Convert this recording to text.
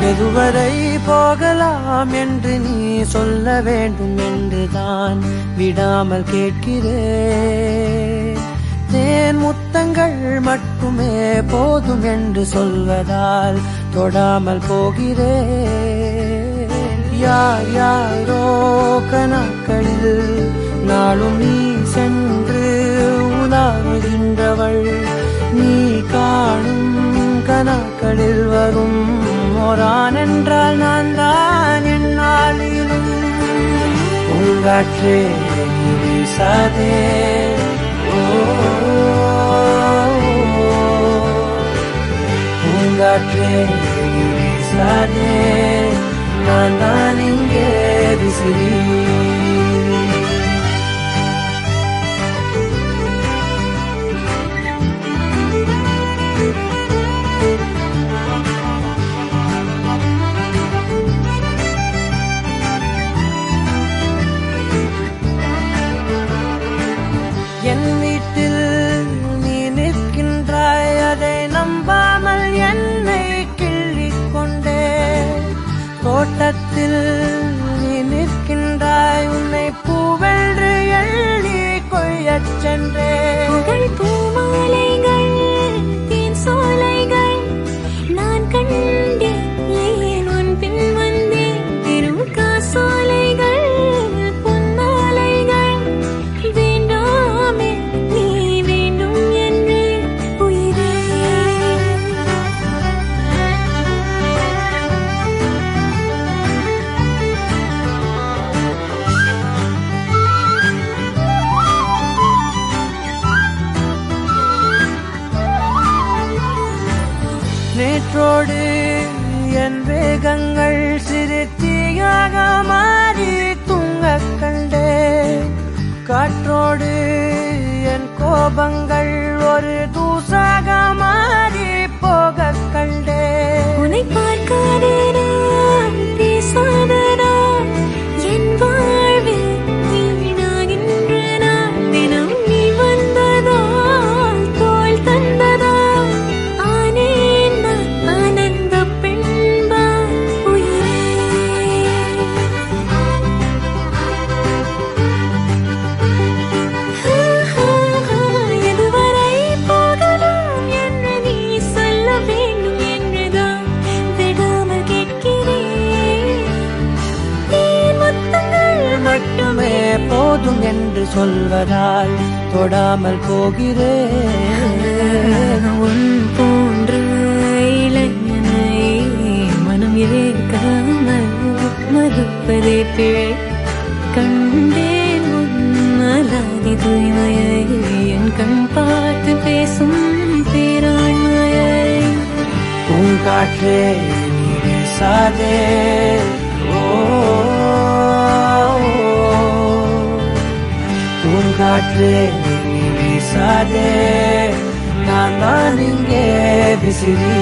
எதுவரை போகலாம் என்று நீ சொல்ல வேண்டும் என்றுதான் விடாமல் கேட்கிறேன். தேன் முத்தங்கள் மட்டுமே போதும் என்று சொல்வதால் தொடாமல் போகிறேன். யார் யாரோ கணக்களில் நாளும் நீ போறான் என்றால் நான் தான் என்னாலும் உங்காற்றே நீ வீசாதே. தோட்டத்தில் நேற்றோடு என் வேகங்கள் சிறுத்தியாக மாறி தூங்க கண்டே காற்றோடு என் கோபங்கள் ஒரு தூசாக மாறி போக கண்டே உன்னை பார்க்காதே. போதும் என்று சொல்வதால் தொடாமல் போகிறேன். உன் போன்ற இளைஞனை மனம் ஏற்காமல் மறுப்பதே பிழை கண்டேன் உன்னலாதி தூய்மையை என் கண் பார்த்து பேசும் பேராண்மையை. பூங்காற்றே நீ பூங்காற்றே நீ வீசாதே நான் தான் இங்கே விசிறி